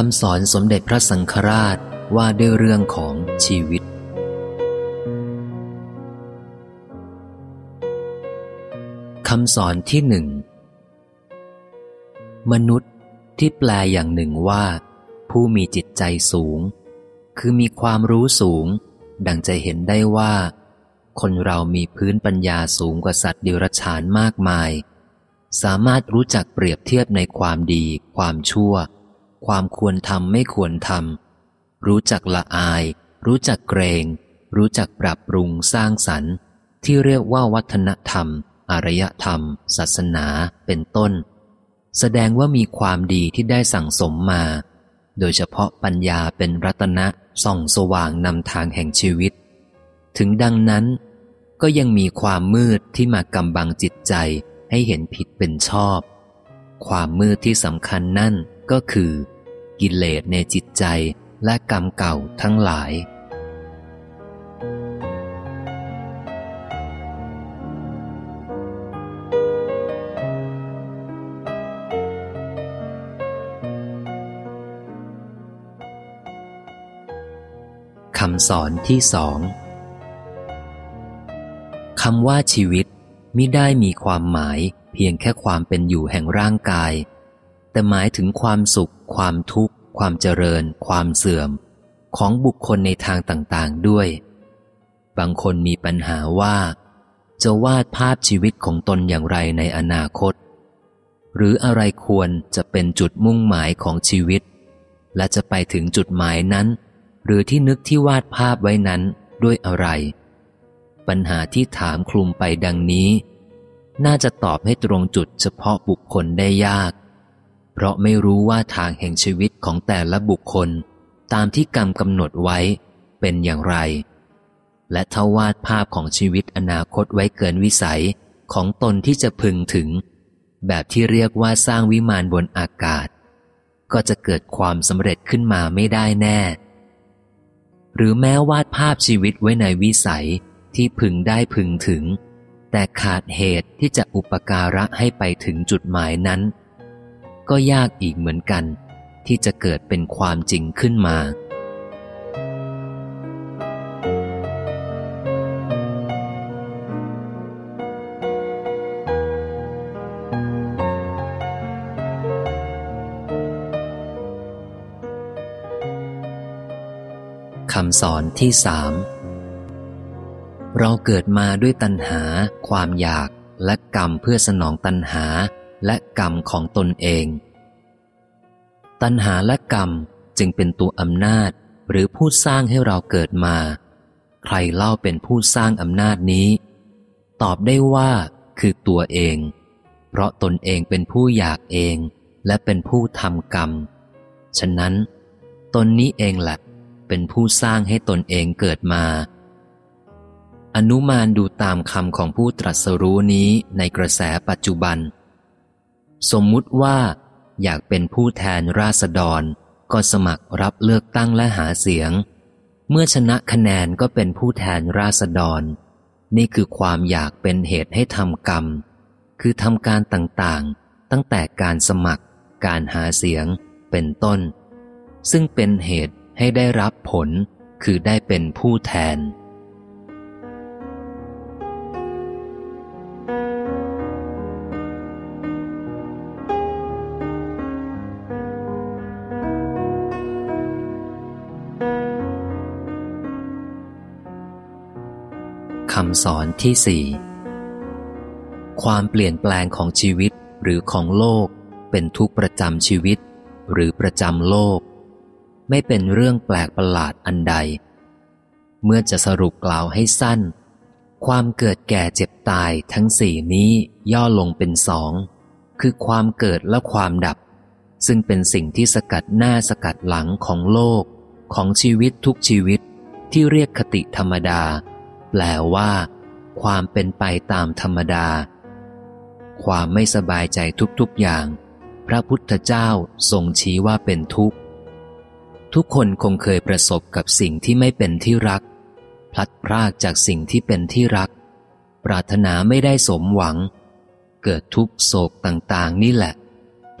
คำสอนสมเด็จพระสังฆราชว่าด้วยเรื่องของชีวิต คำสอนที่หนึ่ง มนุษย์ที่แปลอย่างหนึ่งว่า ผู้มีจิตใจสูง คือมีความรู้สูง ดังจะเห็นได้ว่า คนเรามีพื้นปัญญาสูงกว่าสัตว์เดรัจฉานมากมาย สามารถรู้จักเปรียบเทียบในความดี ความชั่ว ความควรทำไม่ควรทำรู้จักละอาย รู้จักเกรง รู้จักปรับปรุงสร้างสรรค์ ที่เรียกว่าวัฒนธรรม อารยธรรม ศาสนา เป็นต้น แสดงว่ามีความดีที่ได้สั่งสมมา โดยเฉพาะปัญญาเป็นรัตนะส่องสว่างนำทางแห่งชีวิต ถึงดังนั้น ก็ยังมีความมืดที่มากำบังจิตใจให้เห็นผิดเป็นชอบ ความมืดที่สำคัญนั่น ก็คือ กิเลสในจิตใจและกรรมเก่าทั้งหลาย คำสอนที่สองคำว่าชีวิตมิได้มีความหมายเพียงแค่ความเป็นอยู่แห่งร่างกาย แต่หมายถึงความสุข ความทุกข์ ความเจริญ ความเสื่อม ของบุคคลในทางต่างๆด้วย บางคนมีปัญหาว่า จะวาดภาพชีวิตของตนอย่างไรในอนาคต หรืออะไรควรจะเป็นจุดมุ่งหมายของชีวิต และจะไปถึงจุดหมายนั้น หรือที่นึกที่วาดภาพไว้นั้นด้วยอะไร ปัญหาที่ถามคลุมไปดังนี้ น่าจะตอบให้ตรงจุดเฉพาะบุคคลได้ยาก เพราะไม่รู้ว่าทางแห่งชีวิตของแต่ละบุคคล ตามที่กรรมกำหนดไว้เป็นอย่างไร และถ้าวาดภาพของชีวิตอนาคตไว้เกินวิสัยของตนที่จะพึงถึง แบบที่เรียกว่าสร้างวิมานบนอากาศ ก็จะเกิดความสำเร็จขึ้นมาไม่ได้แน่ หรือแม้วาดภาพชีวิตไว้ในวิสัยที่พึงได้พึงถึง แต่ขาดเหตุที่จะอุปการะให้ไปถึงจุดหมายนั้น ก็ยากอีกเหมือนกัน ที่จะเกิดเป็นความจริงขึ้นมา คำสอนที่สามเราเกิดมาด้วยตัณหา ความอยากและกรรมเพื่อสนองตัณหา และกรรมของตนเอง ตัณหาและกรรมจึงเป็นตัวอำนาจหรือผู้สร้างให้เราเกิดมา ใครเล่าเป็นผู้สร้างอำนาจนี้ ตอบได้ว่าคือตัวเอง เพราะตนเองเป็นผู้อยากเองและเป็นผู้ทำกรรม ฉะนั้น ตนนี้เองแหละเป็นผู้สร้างให้ตนเองเกิดมา อนุมานดูตามคำของผู้ตรัสรู้นี้ในกระแสปัจจุบัน สมมุติว่าอยากเป็นผู้แทนราษฎร ก็สมัครรับเลือกตั้งและหาเสียง เมื่อชนะคะแนนก็เป็นผู้แทนราษฎร นี่คือความอยากเป็นเหตุให้ทำกรรม คือทำการต่างๆ ตั้งแต่การสมัคร การหาเสียง เป็นต้น ซึ่งเป็นเหตุให้ได้รับผล คือได้เป็นผู้แทน คำสอนที่สี่ความเปลี่ยนแปลงของชีวิตหรือของโลก เป็นทุกประจำชีวิต หรือประจำโลก ไม่เป็นเรื่องแปลกประหลาดอันใด เมื่อจะสรุปกล่าวให้สั้น ความเกิดแก่เจ็บตายทั้งสี่นี้ย่อลงเป็นสอง คือความเกิดและความดับ ซึ่งเป็นสิ่งที่สกัดหน้าสกัดหลังของโลก ของชีวิตทุกชีวิตที่เรียกคติธรรมดา ลว่า ความเป็นไปตามธรรมดา ความไม่สบายใจทุกๆอย่าง พระพุทธเจ้าทรงชี้ว่าเป็นทุกข์ ทุกคนคงเคยประสบกับสิ่งที่ไม่เป็นที่รัก พลัดพรากจากสิ่งที่เป็นที่รัก ปรารถนาไม่ได้สมหวัง เกิดทุกโศกต่างๆ นี่แหละ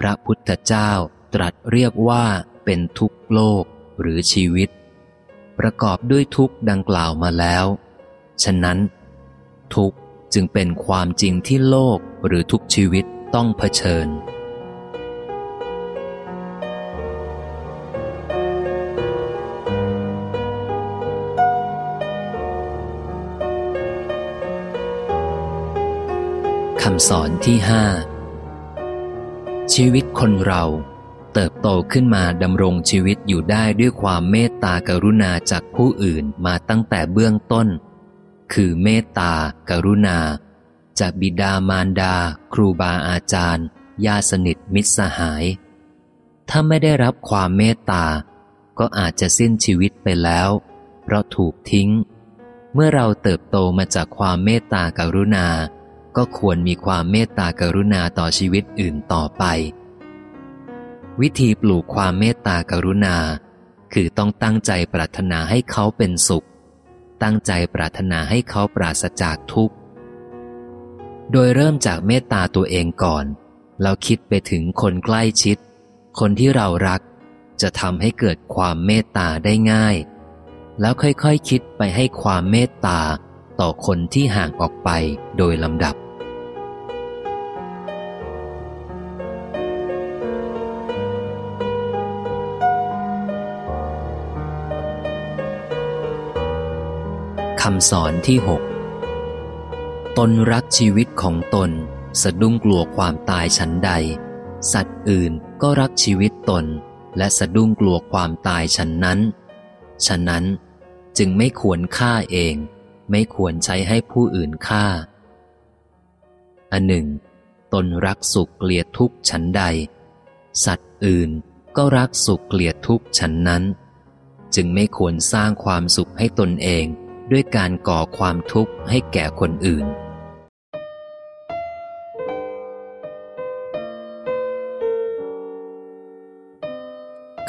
พระพุทธเจ้าตรัสเรียกว่าเป็นทุกโลกหรือชีวิตประกอบด้วยทุกดังกล่าวมาแล้ว ฉะนั้น ทุกจึงเป็นความจริงที่โลกหรือทุกชีวิตต้องเผชิญ คำสอนที่ห้าชีวิตคนเราเติบโตขึ้นมาดำรงชีวิตอยู่ได้ด้วยความเมตตากรุณาจากผู้อื่นมาตั้งแต่เบื้องต้น คือเมตตากรุณา จากบิดามารดา ครูบาอาจารย์ญาสนิทมิตรสหาย ถ้าไม่ได้รับความเมตตา ก็อาจจะสิ้นชีวิตไปแล้ว เพราะถูกทิ้ง เมื่อเราเติบโตมาจากความเมตตากรุณา ก็ควรมีความเมตตากรุณาต่อชีวิตอื่นต่อไป วิธีปลูกความเมตตากรุณา คือต้องตั้งใจปรารถนาให้เขาเป็นสุข ตั้งใจปรารถนาให้เขาปราศจากทุกข์ โดยเริ่มจากเมตตาตัวเองก่อน เราคิดไปถึงคนใกล้ชิด คนที่เรารัก จะทำให้เกิดความเมตตาได้ง่าย แล้วค่อยๆคคิดไปให้ความเมตตาต่อคนที่ห่างออกไปโดยลำดับำสอนที่หกตนรักชีวิตของตน สะดุ้งกลัวความตายฉันใด สัตว์อื่นก็รักชีวิตตน และสะดุ้งกลัวความตายฉันนั้น ฉะนั้นจึงไม่ควรฆ่าเอง ไม่ควรใช้ให้ผู้อื่นฆ่า อันหนึ่ง ตนรักสุขเกลียดทุกข์ฉันใด สัตว์อื่นก็รักสุขเกลียดทุกข์ฉันนั้น จึงไม่ควรสร้างความสุขให้ตนเอง ด้วยการก่อความทุกข์ให้แก่คนอื่น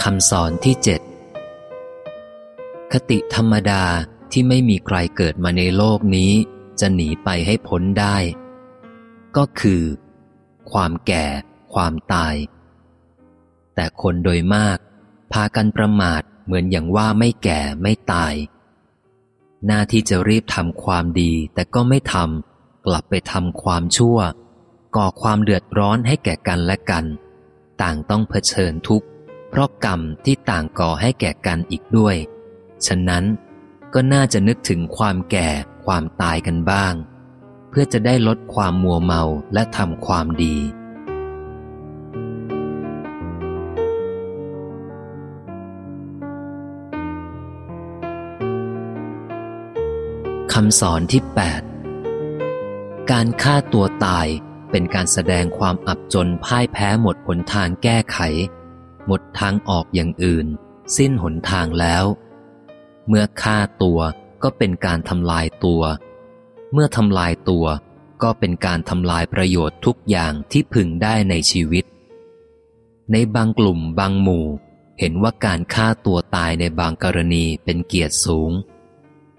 คำสอนที่เจ็ดคติธรรมดาที่ไม่มีใครเกิดมาในโลกนี้ จะหนีไปให้พ้นได้ ก็คือ ความแก่ ความตาย แต่คนโดยมาก พากันประมาทเหมือนอย่างว่าไม่แก่ไม่ตาย หน้าที่จะรีบทำความดีแต่ก็ไม่ทำกลับไปทำความชั่ว ก่อความเดือดร้อนให้แก่กันและกัน ต่างต้องเผชิญทุกข์ เพราะกรรมที่ต่างก่อให้แก่กันอีกด้วย ฉะนั้นก็น่าจะนึกถึงความแก่ความตายกันบ้าง เพื่อจะได้ลดความมัวเมาและทำความดีำสอนที่ 8 การฆ่าตัวตายเป็นการแสดงความอับจนพ่ายแพ้หมดหนทางแก้ไข หมดทางออกอย่างอื่น สิ้นหนทางแล้ว เมื่อฆ่าตัวก็เป็นการทำลายตัว เมื่อทำลายตัวก็เป็นการทำลายประโยชน์ทุกอย่างที่พึงได้ในชีวิต ในบางกลุ่มบางหมู่ เห็นว่าการฆ่าตัวตายในบางกรณีเป็นเกียรติสูง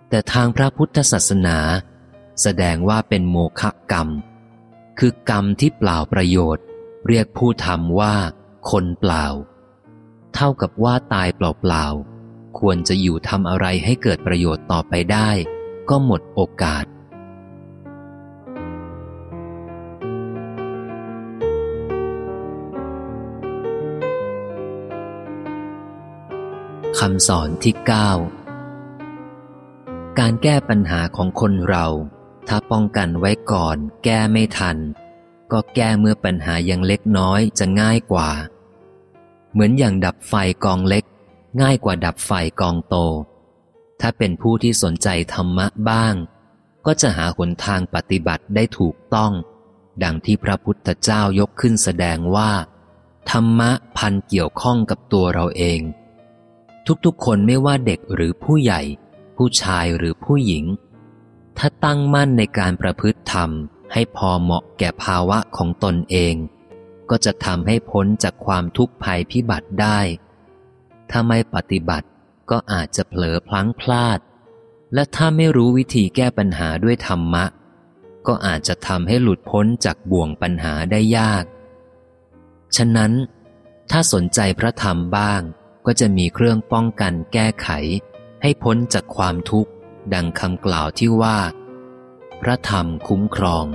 แต่ทางพระพุทธศาสนา แสดงว่าเป็นโมฆะกรรม คือกรรมที่เปล่าประโยชน์ เรียกผู้ทำว่า คนเปล่า เท่ากับว่าตายเปล่าๆควรจะอยู่ทำอะไรให้เกิดประโยชน์ต่อไปได้ ก็หมดโอกาสคำสอนที่เก้า การแก้ปัญหาของคนเรา ถ้าป้องกันไว้ก่อน แก้ไม่ทัน ก็แก้เมื่อปัญหายังเล็กน้อยจะง่ายกว่า เหมือนอย่างดับไฟกองเล็ก ง่ายกว่าดับไฟกองโต ถ้าเป็นผู้ที่สนใจธรรมะบ้าง ก็จะหาหนทางปฏิบัติได้ถูกต้อง ดังที่พระพุทธเจ้ายกขึ้นแสดงว่า ธรรมะพันเกี่ยวข้องกับตัวเราเอง ทุกๆคนไม่ว่าเด็กหรือผู้ใหญ่ ผู้ชายหรือผู้หญิง ถ้าตั้งมั่นในการประพฤติธรรมให้พอเหมาะแก่ภาวะของตนเอง ก็จะทำให้พ้นจากความทุกข์ภัยพิบัติได้ ถ้าไม่ปฏิบัติก็อาจจะเผลอพลั้งพลาด และถ้าไม่รู้วิธีแก้ปัญหาด้วยธรรมะ ก็อาจจะทำให้หลุดพ้นจากบ่วงปัญหาได้ยาก ฉะนั้น ถ้าสนใจพระธรรมบ้างก็จะมีเครื่องป้องกันแก้ไข ให้พ้นจากความทุกข์ ดังคำกล่าวที่ว่า พระธรรมคุ้มครอง